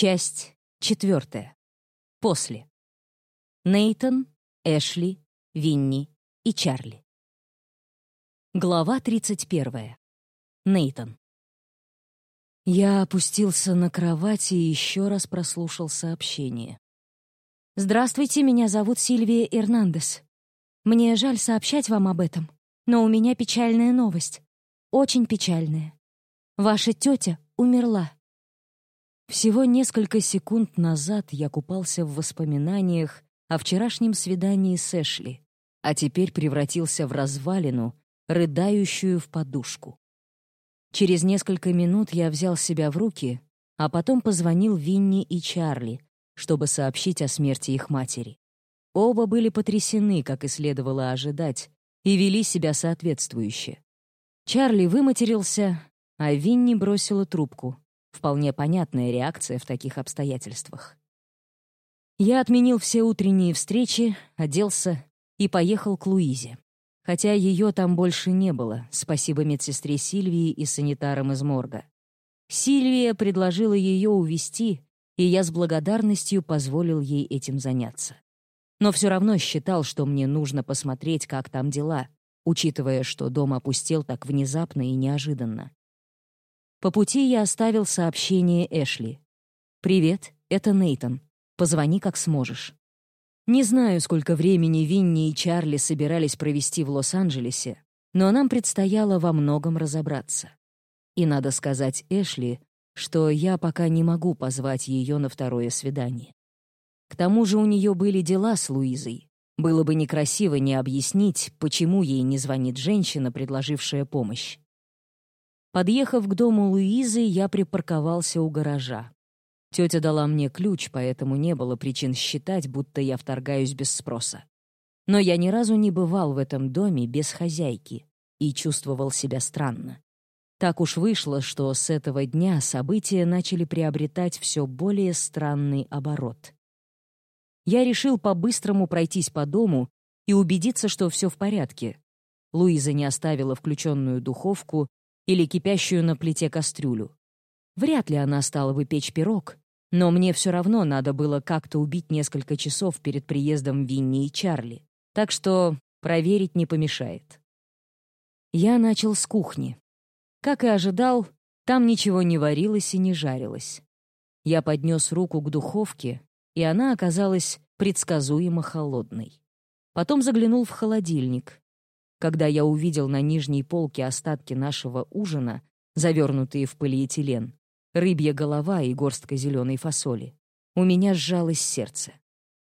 Часть четвертая. После. Нейтон, Эшли, Винни и Чарли. Глава 31. Нейтон. Я опустился на кровать и еще раз прослушал сообщение. «Здравствуйте, меня зовут Сильвия Эрнандес. Мне жаль сообщать вам об этом, но у меня печальная новость. Очень печальная. Ваша тетя умерла». Всего несколько секунд назад я купался в воспоминаниях о вчерашнем свидании с Эшли, а теперь превратился в развалину, рыдающую в подушку. Через несколько минут я взял себя в руки, а потом позвонил Винни и Чарли, чтобы сообщить о смерти их матери. Оба были потрясены, как и следовало ожидать, и вели себя соответствующе. Чарли выматерился, а Винни бросила трубку. Вполне понятная реакция в таких обстоятельствах. Я отменил все утренние встречи, оделся и поехал к Луизе. Хотя ее там больше не было, спасибо медсестре Сильвии и санитарам из морга. Сильвия предложила ее увезти, и я с благодарностью позволил ей этим заняться. Но все равно считал, что мне нужно посмотреть, как там дела, учитывая, что дом опустел так внезапно и неожиданно. По пути я оставил сообщение Эшли. «Привет, это Нейтон. Позвони, как сможешь». Не знаю, сколько времени Винни и Чарли собирались провести в Лос-Анджелесе, но нам предстояло во многом разобраться. И надо сказать Эшли, что я пока не могу позвать ее на второе свидание. К тому же у нее были дела с Луизой. Было бы некрасиво не объяснить, почему ей не звонит женщина, предложившая помощь. Подъехав к дому Луизы, я припарковался у гаража. Тетя дала мне ключ, поэтому не было причин считать, будто я вторгаюсь без спроса. Но я ни разу не бывал в этом доме без хозяйки и чувствовал себя странно. Так уж вышло, что с этого дня события начали приобретать все более странный оборот. Я решил по-быстрому пройтись по дому и убедиться, что все в порядке. Луиза не оставила включенную духовку или кипящую на плите кастрюлю. Вряд ли она стала бы печь пирог, но мне все равно надо было как-то убить несколько часов перед приездом Винни и Чарли, так что проверить не помешает. Я начал с кухни. Как и ожидал, там ничего не варилось и не жарилось. Я поднес руку к духовке, и она оказалась предсказуемо холодной. Потом заглянул в холодильник. Когда я увидел на нижней полке остатки нашего ужина, завернутые в полиэтилен, рыбья голова и горстка зеленой фасоли, у меня сжалось сердце.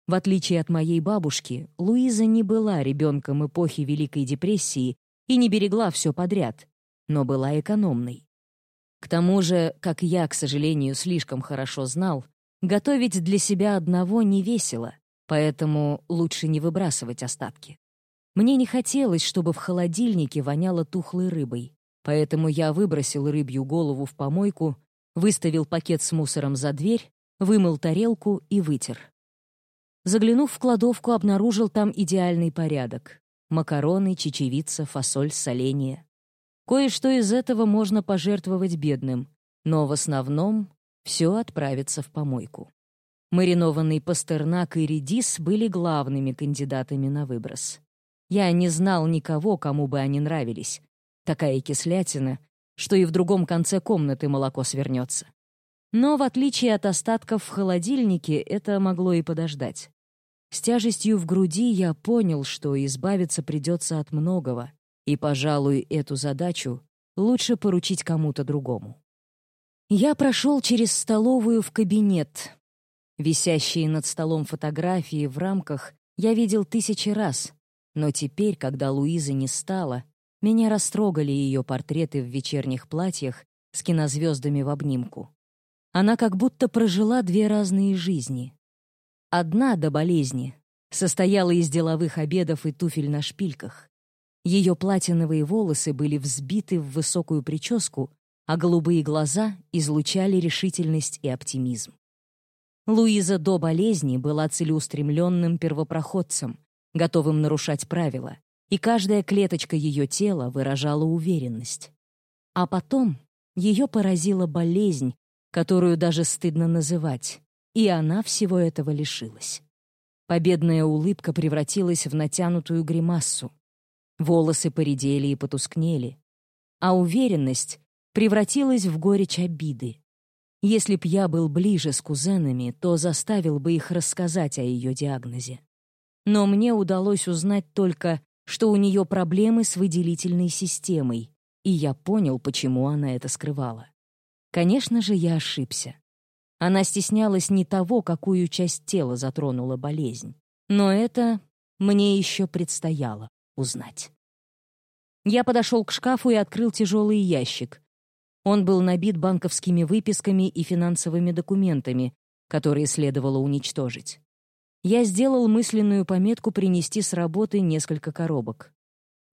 В отличие от моей бабушки, Луиза не была ребенком эпохи Великой депрессии и не берегла все подряд, но была экономной. К тому же, как я, к сожалению, слишком хорошо знал, готовить для себя одного не весело, поэтому лучше не выбрасывать остатки. Мне не хотелось, чтобы в холодильнике воняло тухлой рыбой, поэтому я выбросил рыбью голову в помойку, выставил пакет с мусором за дверь, вымыл тарелку и вытер. Заглянув в кладовку, обнаружил там идеальный порядок. Макароны, чечевица, фасоль, соленья. Кое-что из этого можно пожертвовать бедным, но в основном все отправится в помойку. Маринованный пастернак и редис были главными кандидатами на выброс. Я не знал никого, кому бы они нравились. Такая кислятина, что и в другом конце комнаты молоко свернется. Но в отличие от остатков в холодильнике, это могло и подождать. С тяжестью в груди я понял, что избавиться придется от многого, и, пожалуй, эту задачу лучше поручить кому-то другому. Я прошел через столовую в кабинет. Висящие над столом фотографии в рамках я видел тысячи раз, но теперь, когда Луизы не стало, меня растрогали ее портреты в вечерних платьях с кинозвездами в обнимку. Она как будто прожила две разные жизни. Одна до болезни состояла из деловых обедов и туфель на шпильках. Ее платиновые волосы были взбиты в высокую прическу, а голубые глаза излучали решительность и оптимизм. Луиза до болезни была целеустремленным первопроходцем, готовым нарушать правила, и каждая клеточка ее тела выражала уверенность. А потом ее поразила болезнь, которую даже стыдно называть, и она всего этого лишилась. Победная улыбка превратилась в натянутую гримассу. Волосы поредели и потускнели, а уверенность превратилась в горечь обиды. Если б я был ближе с кузенами, то заставил бы их рассказать о ее диагнозе. Но мне удалось узнать только, что у нее проблемы с выделительной системой, и я понял, почему она это скрывала. Конечно же, я ошибся. Она стеснялась не того, какую часть тела затронула болезнь. Но это мне еще предстояло узнать. Я подошел к шкафу и открыл тяжелый ящик. Он был набит банковскими выписками и финансовыми документами, которые следовало уничтожить. Я сделал мысленную пометку принести с работы несколько коробок.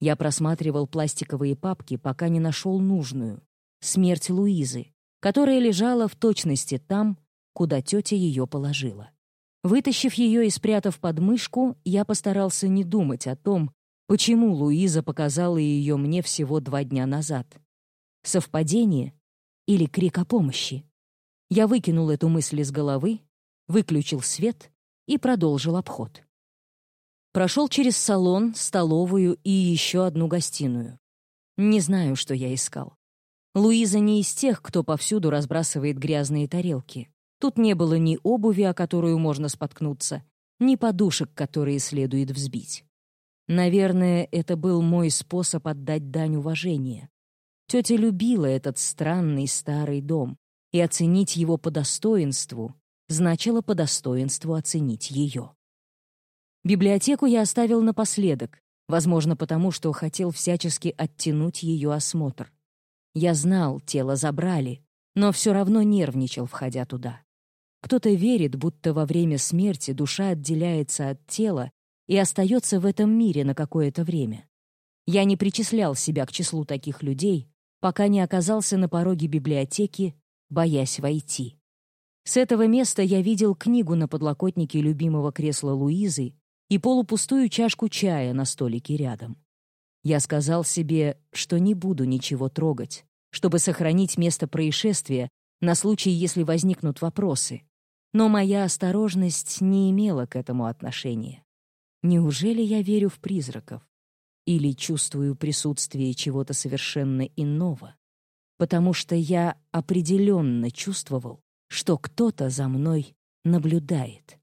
Я просматривал пластиковые папки, пока не нашел нужную — смерть Луизы, которая лежала в точности там, куда тетя ее положила. Вытащив ее и спрятав под мышку, я постарался не думать о том, почему Луиза показала ее мне всего два дня назад. Совпадение или крик о помощи? Я выкинул эту мысль из головы, выключил свет и продолжил обход. Прошел через салон, столовую и еще одну гостиную. Не знаю, что я искал. Луиза не из тех, кто повсюду разбрасывает грязные тарелки. Тут не было ни обуви, о которую можно споткнуться, ни подушек, которые следует взбить. Наверное, это был мой способ отдать дань уважения. Тетя любила этот странный старый дом, и оценить его по достоинству значило по достоинству оценить ее. Библиотеку я оставил напоследок, возможно, потому что хотел всячески оттянуть ее осмотр. Я знал, тело забрали, но все равно нервничал, входя туда. Кто-то верит, будто во время смерти душа отделяется от тела и остается в этом мире на какое-то время. Я не причислял себя к числу таких людей, пока не оказался на пороге библиотеки, боясь войти. С этого места я видел книгу на подлокотнике любимого кресла Луизы и полупустую чашку чая на столике рядом. Я сказал себе, что не буду ничего трогать, чтобы сохранить место происшествия на случай, если возникнут вопросы. Но моя осторожность не имела к этому отношения. Неужели я верю в призраков? Или чувствую присутствие чего-то совершенно иного? Потому что я определенно чувствовал, что кто-то за мной наблюдает.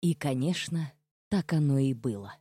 И, конечно, так оно и было.